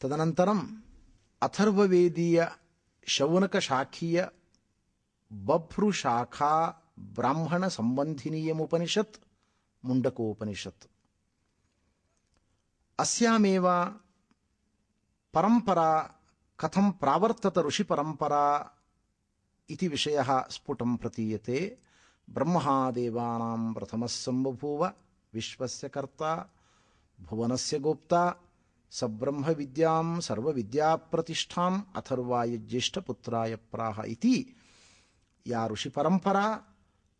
తదనంతరం అథర్వవేదీయ శౌనక శాఖీయ బభ్రు శాఖా బ్రాహ్మణ సంబంధినీయముపనిషత్ ముండకోపనిషత్ అస్యామేవ పరంపరా కథం ప్రావర్తత ఋషి పరంపరా ఇది విషయ స్ఫుటం ప్రతీయతే బ్రహ్మదేవానాం ప్రథమస్సంబభూవ విశ్వస్య కర్త భువనస్య గోప్తా गोप्ता सब्रह्मविद्यां सर्वविद्याप्रतिष्ठाम् अथर्वाय ज्येष्ठपुत्राय प्राह इति। या ऋषिपरम्परा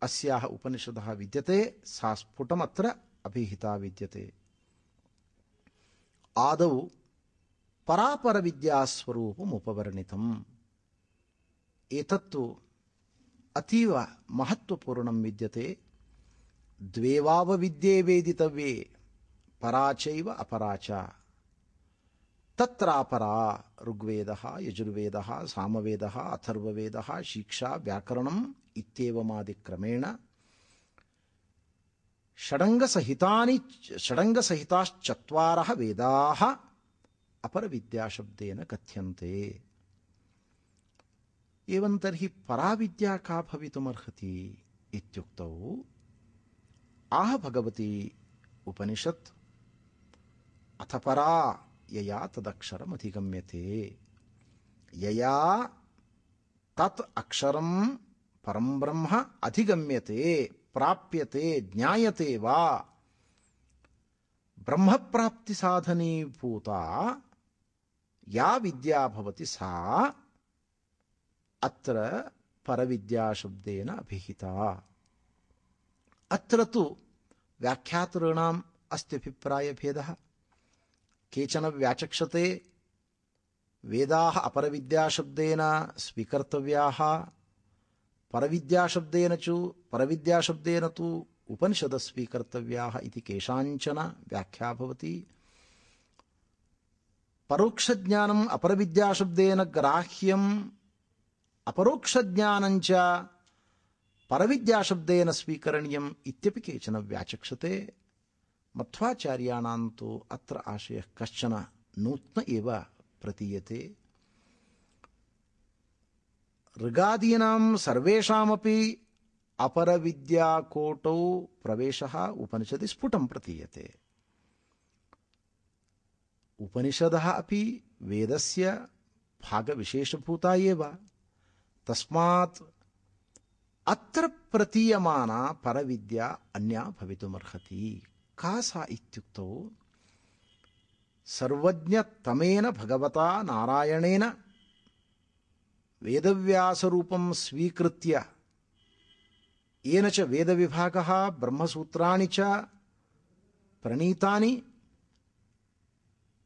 अस्याः उपनिषदः विद्यते, सा स्फुटमत्र अभिहिता विद्यते। आदौ परापरविद्यास्वरूपमुपवर्णितम्। एतत्तु अतीव महत्त्वपूर्णं विद्यते। द्वेवावविद्ये वेदितव्ये, परा चैव अपरा च। तत्रापरा ऋग्वेदः, यजुर्वेदः, सामवेदः, अथर्ववेदः, शिक्षा, व्याकरणम् इत्येवमादिक्रमेण षडङ्गसहितानि षडङ्गसहिताश्चत्वारः वेदाः अपरविद्याशब्देन कथ्यन्ते। एवं तर्हि पराविद्या का भवितुमर्हति इत्युक्तौ आह भगवती उपनिषत्। अथ परा। यया तदक्षरमधिगम्यते यया तत् अक्षरं परं ब्रह्म अधिगम्यते, प्राप्यते, ज्ञायते वा। ब्रह्मप्राप्तिसाधनीभूता या विद्या भवति सा, अत्र परविद्याशब्देन अभिहिता। अत्र तु व्याख्यातॄणाम् अस्त्यभिप्रायभेदः। केचन व्याचक्षते वेदाः अपरविद्याशब्देन स्वीकर्तव्याः, परविद्याशब्देन च परविद्याशब्देन तु उपनिषदः स्वीकर्तव्याः इति केषाञ्चन व्याख्या भवति। परोक्षज्ञानम् अपरविद्याशब्देन ग्राह्यम् अपरोक्षज्ञानञ्च परविद्याशब्देन स्वीकरणीयम् इत्यपि केचन व्याचक्षते। मध्वाचार्याणां तु अत्र आशयः कश्चन नूत्न एव प्रतीयते। ऋगादीनां सर्वेषामपि अपरविद्याकोटौ प्रवेशः उपनिषदि स्फुटं प्रतीयते। उपनिषदः अपि वेदस्य भागविशेषभूता एव। तस्मात् अत्र प्रतीयमाना परविद्या अन्या भवितुमर्हति। का सा इत्युक्तौ सर्वज्ञतमेन भगवता नारायणेन वेदव्यासरूपं स्वीकृत्य येन च वेदविभागः ब्रह्मसूत्राणि च प्रणीतानि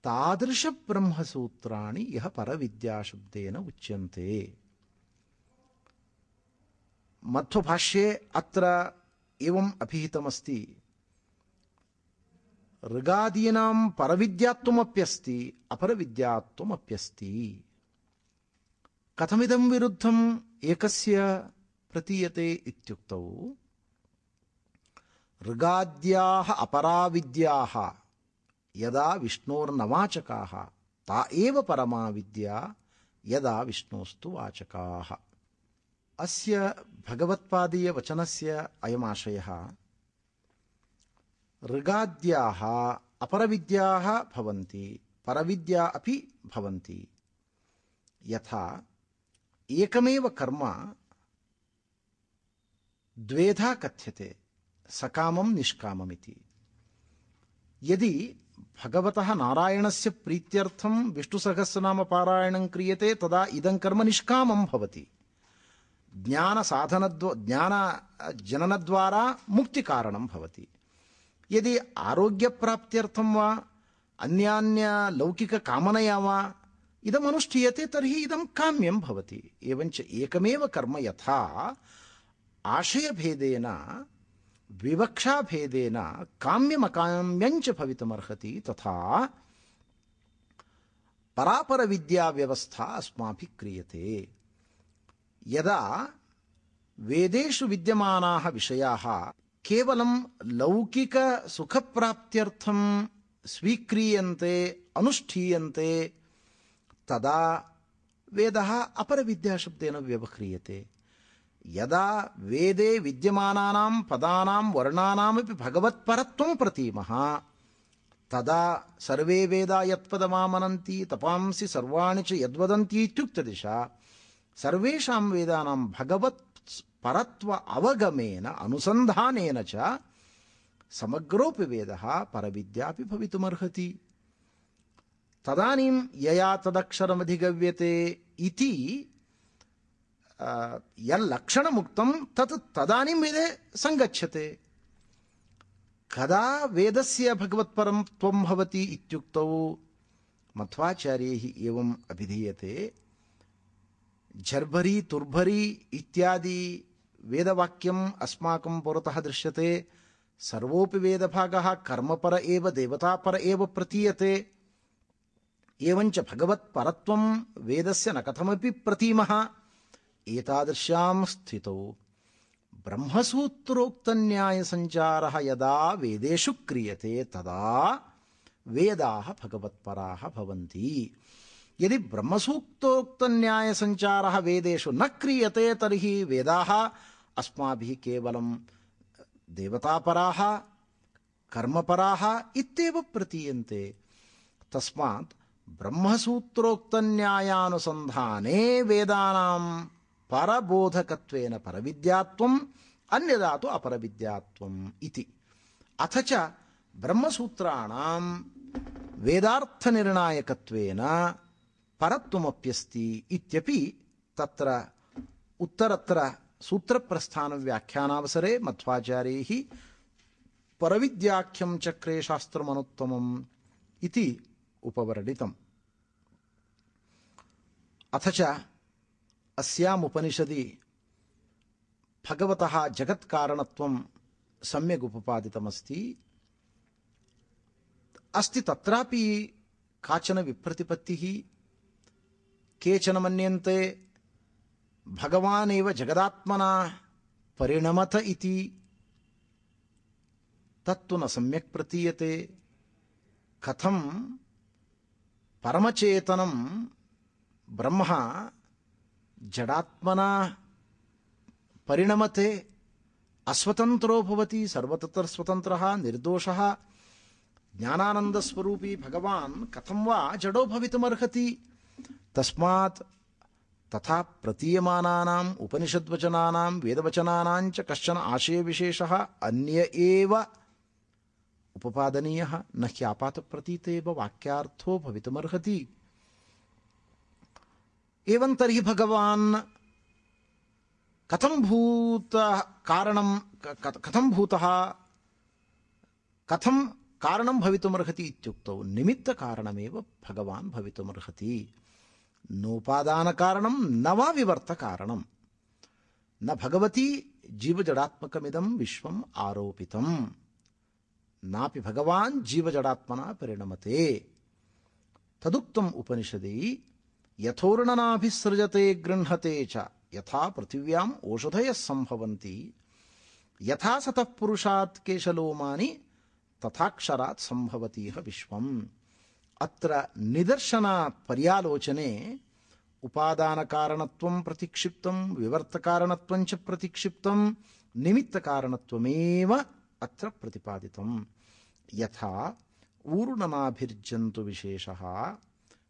तादृशब्रह्मसूत्राणि यः परविद्याशब्देन उच्यन्ते मध्वभाष्ये अत्र एवम् अभिहितमस्ति ऋगादीनां परविद्यात्वमप्यस्ति अपरविद्यात्वमप्यस्ति। कथमिदं विरुद्धम् एकस्य प्रतीयते इत्युक्तौ? ऋगाद्याः अपराविद्याः यदा विष्णोर्नवाचकाः ता एव परमा विद्या यदा विष्णोस्तु वाचकाः। अस्य भगवत्पादीयवचनस्य अयमाशयः ऋगाद्याः अपरविद्याः भवन्ति, परविद्या अपि भवन्ति। यथा, एकमेव कर्म द्वेधा कथ्यते, सकामं निष्काममिति। यदि भगवतः नारायणस्य प्रीत्यर्थं विष्णुसहस्रनाम पारायणं क्रियते, तदा इदं कर्म निष्कामं भवति। ज्ञानसाधनद्व ज्ञानजननद्वारा मुक्तिकारणं भवति। यदि आरोग्यप्राप्त्यर्थं वा अन्यान्यलौकिककामनया वा, इदम् अनुष्ठीयते, तर्हि इदं काम्यं भवति। एवञ्च एकमेव कर्म यथा, आशयभेदेन, विवक्षाभेदेन काम्यमकाम्यञ्च भवितुमर्हति, तथा परापरविद्याव्यवस्था अस्माभिः क्रियते। यदा वेदेषु विद्यमानाः विषयाः केवलं लौकिकसुखप्राप्त्यर्थं स्वीक्रियन्ते, अनुष्ठीयन्ते, तदा वेदः अपरविद्याशब्देन व्यवह्रियते। यदा वेदे विद्यमानानां पदानां वर्णानामपि भगवत्परत्वं प्रतीमः, तदा सर्वे वेदा यत्पदमामनन्ति, तपांसि सर्वाणि च यद्वदन्ति इत्युक्तदिशा, सर्वेषां वेदानां भगवत् परत्व अवगमेन अनुसन्धानेन च समग्रोऽपि वेदः परविद्यापि भवितुमर्हति तदानीं यया तदक्षरमधिगव्यते इति यल्लक्षणमुक्तं तत् तदानीं वेदे सङ्गच्छते कदा वेदस्य भगवत्परं त्वं भवति इत्युक्तौ मध्वाचार्यैः एवम् अभिधीयते झर्भरी तुर्भरी इत्यादि वेदवाक्यम् अस्माकं पुरतः दृश्यते। सर्वोऽपि वेदभागः कर्मपर एव, देवतापर एव प्रतीयते। एवञ्च भगवत्परत्वं वेदस्य न कथमपि प्रतीमः। एतादृश्यां स्थितौ। ब्रह्मसूत्रोक्तन्यायसञ्चारः यदा वेदेषु क्रियते, तदा वेदाः भगवत्पराः भवन्ति। यदि ब्रह्मसूक्तोक्तन्यायसञ्चारः वेदेषु न क्रियते, तर्हि वेदाः अस्माभिः केवलं देवतापराः कर्मपराः इत्येव प्रतीयन्ते तस्मात् ब्रह्मसूत्रोक्तन्यायानुसन्धाने वेदानां परबोधकत्वेन परविद्यात्वम् अन्यदा तु अपरविद्यात्वम् इति अथ च ब्रह्मसूत्राणां वेदार्थनिर्णायकत्वेन परत्वमप्यस्ति इत्यपि तत्र उत्तरत्र सूत्रप्रस्थानव्याख्यानावसरे मध्वाचार्यैः परविद्याख्यं चक्रे शास्त्रमनुत्तमम् इति उपवर्णितम् अथ च अस्याम् उपनिषदि भगवतः जगत्कारणत्वं सम्यक् उपपादितमस्ति अस्ति तत्रापि काचन विप्रतिपत्तिः केचन भगवानेव जगदात्मना परिणमत इति। तत्तु न सम्यक् प्रतीयते। कथं परमचेतनं ब्रह्म जडात्मना परिणमते। अस्वतन्त्रो भवति सर्वतत्र स्वतन्त्रः निर्दोषः। ज्ञानानन्दस्वरूपी भगवान् कथं वा जडो भवितुमर्हति। तस्मात् तथा प्रतीयमानानाम् उपनिषद्वचनानां वेदवचनानां च कश्चन आशयविशेषः अन्य एव उपपादनीयः। न ह्यापातप्रतीत एव वाक्यार्थो भवितुमर्हति। एवं तर्हि भगवान् कथं भूत कारणं कथं भूतः कथं कारणं भवितुमर्हति इत्युक्तौ निमित्तकारणमेव भगवान् भवितुमर्हति। नोपादानकारणं न वा विवर्तकारणं। न भगवती जीवजडात्मकमिदं विश्वम् आरोपितम्। नापि भगवान् जीवजडात्मना परिणमते। तदुक्तम् उपनिषदि यथोर्णनाभिसृजते गृह्णते च, यथा पृथिव्याम् ओषधयः सम्भवन्ति। यथा सतः पुरुषात् केशलोमानि, तथाक्षरात् सम्भवतीह विश्वम्। అత్ర నిదర్శన పర్యాలోచనే ఉపాదాన కారణత్వం ప్రతిక్షిప్తం వివర్త కారణత్వం చ ప్రతిక్షిప్తం నిమిత్త కారణత్వమేవ అత్ర ప్రతిపాదితం. యథా ఊరుణనాభిర్జంతు విశేష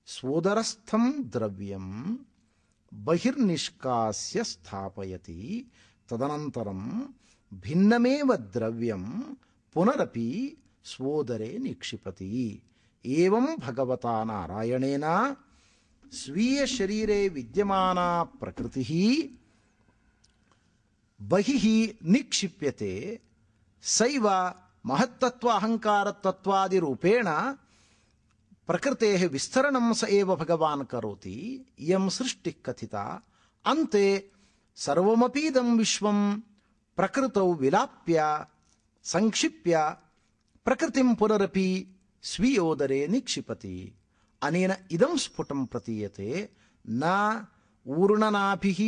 సోదరస్థం ద్రవ్యం బహిర్నిష్కాస్య స్థాపయతి. తదనంతరం భిన్నమేవ ద్రవ్యం పునరపి స్వోదరే నిక్షిపతి. एवं भगवता नारायणेन स्वीयशरीरे विद्यमाना प्रकृतिः बहिः निक्षिप्यते। सैव महत्तत्व अहङ्कारतत्त्वादिरूपेण प्रकृतेः विस्तरणं स एव भगवान् करोति। इयं सृष्टिः कथिता अन्ते सर्वमपीदं विश्वं प्रकृतौ विलाप्य, संक्षिप्य, प्रकृतिं पुनरपि स्वीयोदरे निक्षिपति अनेन इदं स्फुटं प्रतीयते न ऊर्णनाभिः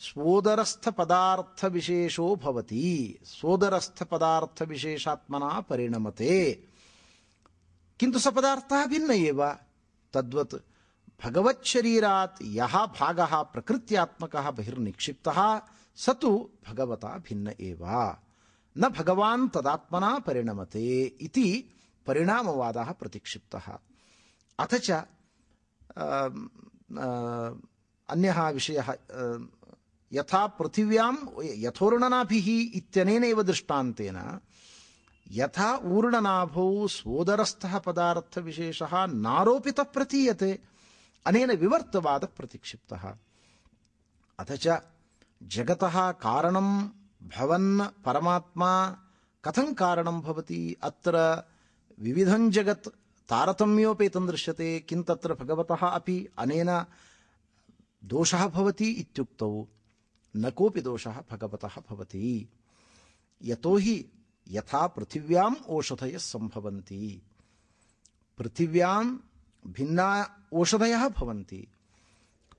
स्वोदरस्थपदार्थविशेषो भवति स्वोदरस्थपदार्थविशेषात्मना परिणमते किन्तु स पदार्थः भिन्न एव तद्वत् भगवच्छरीरात् यः भागः प्रकृत्यात्मकः बहिर्निक्षिप्तः स तु भगवता भिन्न एव न भगवान् तदात्मना परिणमते इति परिणामवादः प्रतिक्षिप्तः। अथ च अन्यः विषयः यथा पृथिव्यां यथोर्णनाभिः इत्यनेनैव दृष्टान्तेन, यथा ऊर्णनाभौ सोदरस्थः पदार्थविशेषः नारोपितः प्रतीयते, अनेन विवर्तवादः प्रतिक्षिप्तः। अथ च, जगतः कारणं भवन्, परमात्मा, कथं कारणं भवति, अत्र विविधं जगत् तारतम्योपेतं दृश्यते, किं तत्र भगवतः अपि अनेन दोषः भवति इत्युक्तौ न कोऽपि दोषः भगवतः भवति। यतोहि यथा पृथिव्याम् ओषधयः सम्भवन्ति। पृथिव्यां भिन्ना ओषधयः भवन्ति।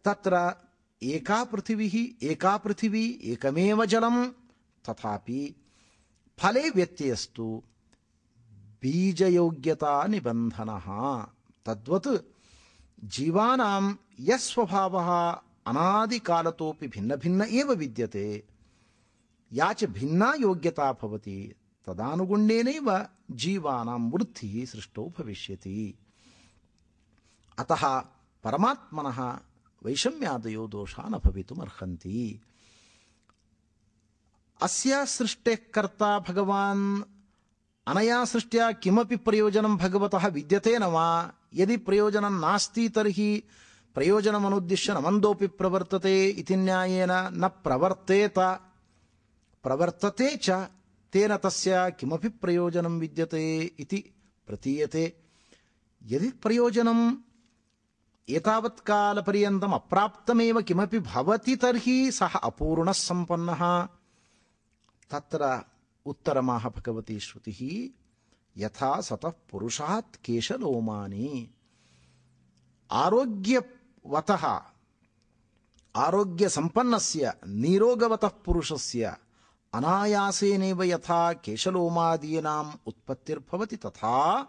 तत्र एका पृथिवी एका पृथिवी, एकमेव जलं तथापि फले व्यत्ययस्तु। బీజయోగ్యతా నిబంధన తద్వత్ జీవానాం యస్వభావ అనాదికాలతోపి భిన్న భిన్న ఏవ విద్యతే యాచ భిన్నా యోగ్యత భవతి తదనుగుణ్యేనైవ జీవానాం వృద్ధి సృష్టో భవిష్యతి అత పరమాత్మన వైషమ్యాదయో దోషాన భవితుమర్హంతి అస్య సృష్టే కర్త భగవాన్ सृष्टेः कर्ता भगवान् अनया सृष्ट्या किमपि प्रयोजनं भगवतः विद्यते न वा यदि प्रयोजनं नास्ति तर्हि प्रयोजनमनुद्दिश्य न मन्दोऽपि प्रवर्तते इति न्यायेन न प्रवर्तेत प्रवर्तते च तेन तस्य किमपि प्रयोजनं विद्यते इति प्रतीयते यदि प्रयोजनं एतावत्कालपर्यन्तम् अप्राप्तमेव किमपि भवति उत्तरमाह भगवती श्रुतिः, यथा सतः पुरुषात् केशलोमानि। आरोग्यवतः, आरोग्यसम्पन्नस्य, नीरोगवतः पुरुषस्य अनायासेनैव यथा केशलोमादीनाम् उत्पत्तिर्भवति तथा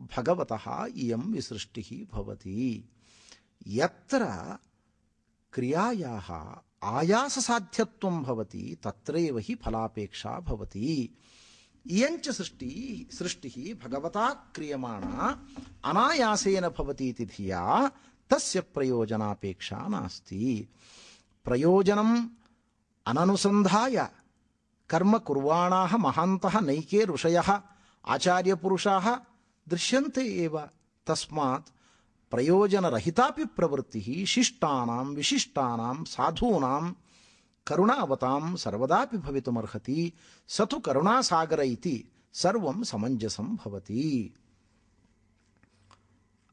भगवतः इयं विसृष्टिः यत्र क्रियायाः आयाससाध्यत्वं भवति, तत्रैव हि फलापेक्षा भवति। इयञ्च सृष्टि, सृष्टिः भगवता क्रियमाणा, अनायासेन भवति इति धिया, तस्य प्रयोजनापेक्षा नास्ति। प्रयोजनम् अननुसन्धाय, कर्म कुर्वाणाः महान्तः नैके ऋषयः, आचार्यपुरुषाः दृश्यन्ते एव, तस्मात् प्रयोजनरहितापि प्रवृत्तिः शिष्टानां, विशिष्टानां, साधूनां, करुणावतां सर्वदापि भवितुमर्हति स तु करुणासागर सर्वं समञ्जसं भवति।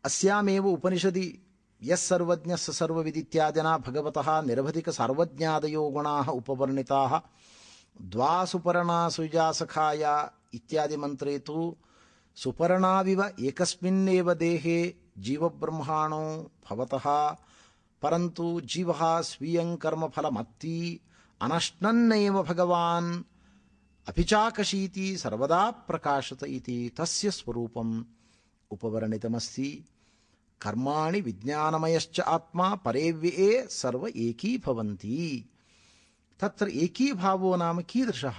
अस्यामेव उपनिषदि, यः सर्वज्ञः स सर्वविदित्यादिना भगवतः निरवधिकसार्वज्ञादयो गुणाः उपवर्णिताः द्वासुपर्णा सुजासखाया इत्यादि तु सुपर्णाविव एकस्मिन्नेव देहे जीवब्रह्माणो भवतः, परन्तु जीवः स्वीयं कर्मफलमत्ति अनश्नन्नेव भगवान् अभिचाकशीति सर्वदा प्रकाशत इति तस्य स्वरूपम् उपवर्णितमस्ति। कर्माणि विज्ञानमयश्च आत्मा परेव्ये सर्व एकी भवन्ति तत्र एकीभावो नाम कीदृशः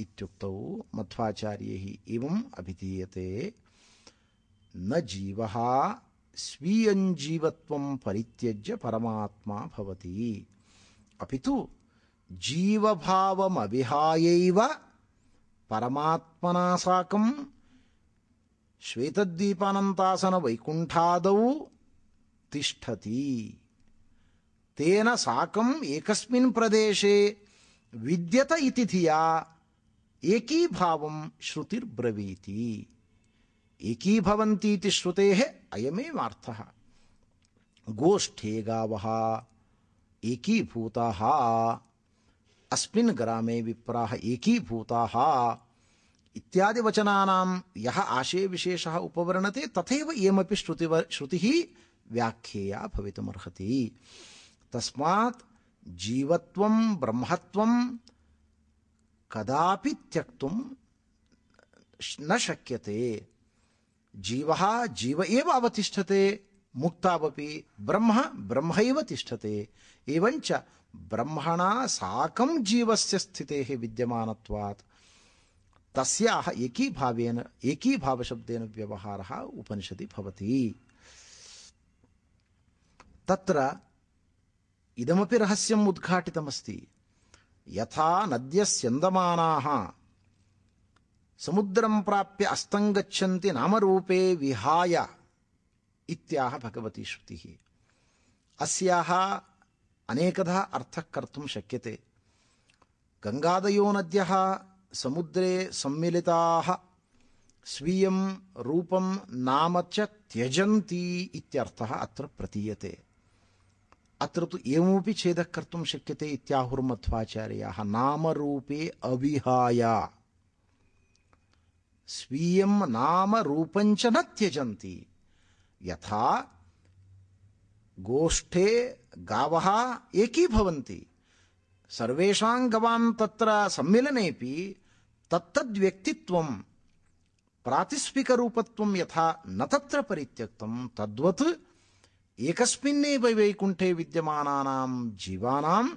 इत्युक्तौ मध्वाचार्यैः एवम् अभिधीयते। न जीवः स्वीयं जीवत्वं परित्यज्य परमात्मा भवति अपि तु जीवभावमविहायैव परमात्मना साकं श्वेतद्वीपानन्तासनवैकुण्ठादौ तिष्ठति तेन साकम् एकस्मिन् प्रदेशे विद्यत इति धिया एकीभावं श्रुतिर्ब्रवीति एकीभवन्तीति श्रुतेः अयमेवार्थः। गोष्ठे गावः एकीभूताः, अस्मिन् ग्रामे विप्राः एकीभूताः इत्यादि वचनानां यः आशयविशेषः उपवर्णते, तथैव इयमपि श्रुतिव श्रुतिः व्याख्येया भवितुमर्हति। तस्मात् जीवत्वं, ब्रह्मत्वं कदापि त्यक्तुं न शक्यते। जीवः जीव एव अवतिष्ठते, मुक्तावपि ब्रह्म, ब्रह्मैव तिष्ठते। एवञ्च ब्रह्मणा साकं जीवस्य स्थितेः विद्यमानत्वात्। तस्याः एकीभावेन, एकीभावशब्देन व्यवहारः उपनिषदि भवति। तत्र इदमपि रहस्यम् उद्घाटितमस्ति। यथा नद्यस्यन्दमानाः समुद्रं प्राप्य अस्तं गच्छन्ति नामरूपे विहाय इत्याह भगवती श्रुतिः। अस्याः अनेकधा अर्थः कर्तुं शक्यते। गङ्गादयो नद्यः समुद्रे सम्मिलिताः, स्वीयं रूपं नाम च त्यजन्ति इत्यर्थः अत्र प्रतीयते। अत्र तु एवमपि छेदः कर्तुं शक्यते इत्याहुर्मध्वाचार्याः, नामरूपे अविहाय। स्वीयं नामरूपञ्च न त्यजन्ति। यथा गोष्ठे गावः एकीभवन्ति सर्वेषां गवां तत्र सम्मिलनेपि तत्तद्व्यक्तित्वं, प्रातिस्विकरूपत्वं यथा न तत्र परित्यक्तं, तद्वत् एकस्मिन्नेव वैकुण्ठे विद्यमानानां जीवानां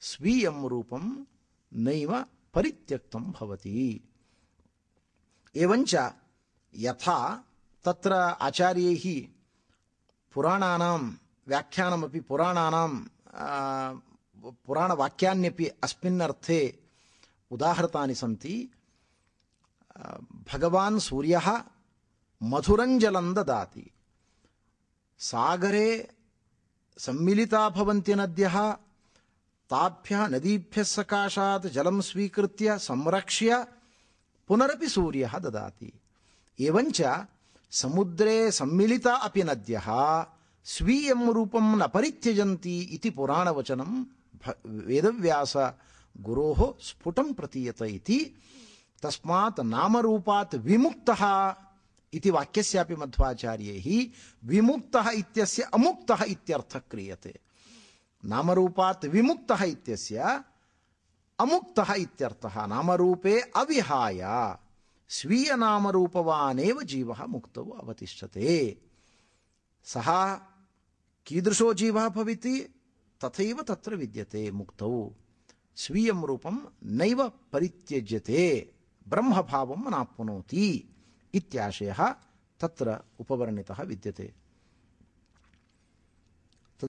स्वीयं रूपं नैव परित्यक्तं भवति। एवञ्च यथा तत्र आचार्यैः पुराणानां व्याख्यानमपि पुराणानां पुराणवाक्यान्यपि अस्मिन् अर्थे उदाहृतानि सन्ति। भगवान् सूर्यः मधुरं जलं ददाति। सागरे सम्मिलिता भवन्ति नद्यः, ताभ्यः नदीभ्यः सकाशात् जलं स्वीकृत्य संरक्ष्य पुनरपि सूर्यः ददाति। एवञ्च समुद्रे सम्मिलिता अपि नद्यः, स्वीयं रूपं न परित्यजन्ति इति पुराणवचनं वेदव्यास गुरोः स्फुटं प्रतीयत इति। तस्मात् नामरूपात् विमुक्तः इति वाक्यस्यापि मध्वाचार्यैः, विमुक्तः इत्यस्य अमुक्तः इत्यर्थः क्रियते। नामरूपात् विमुक्तः इत्यस्य अमुक्तः इत्यर्थः। नामरूपे अविहाय। स्वीयनामरूपवानेव जीवः मुक्तौ अवतिष्ठते। सः कीदृशो जीवः भवति? तथैव तत्र विद्यते, मुक्तौ। स्वीयं रूपं नैव परित्यज्यते। ब्रह्मभावं नाप्नोति इत्याशयः तत्र उपवर्णितः विद्यते।